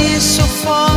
Melody so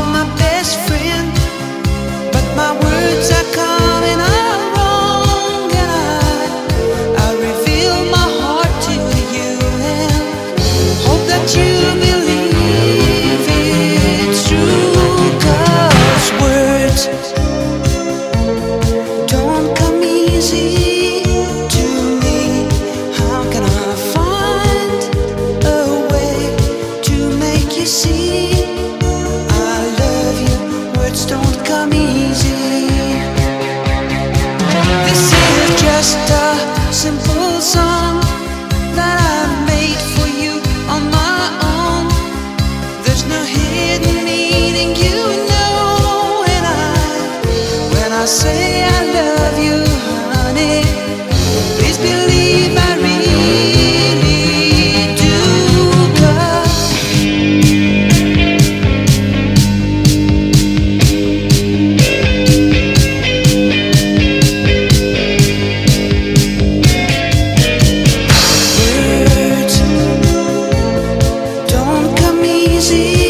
see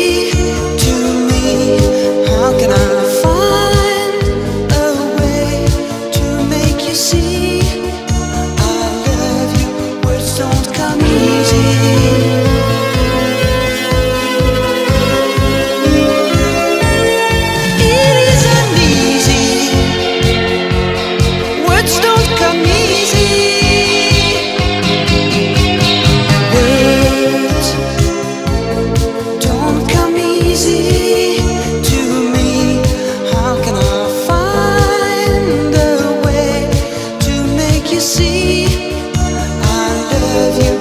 see. I love you.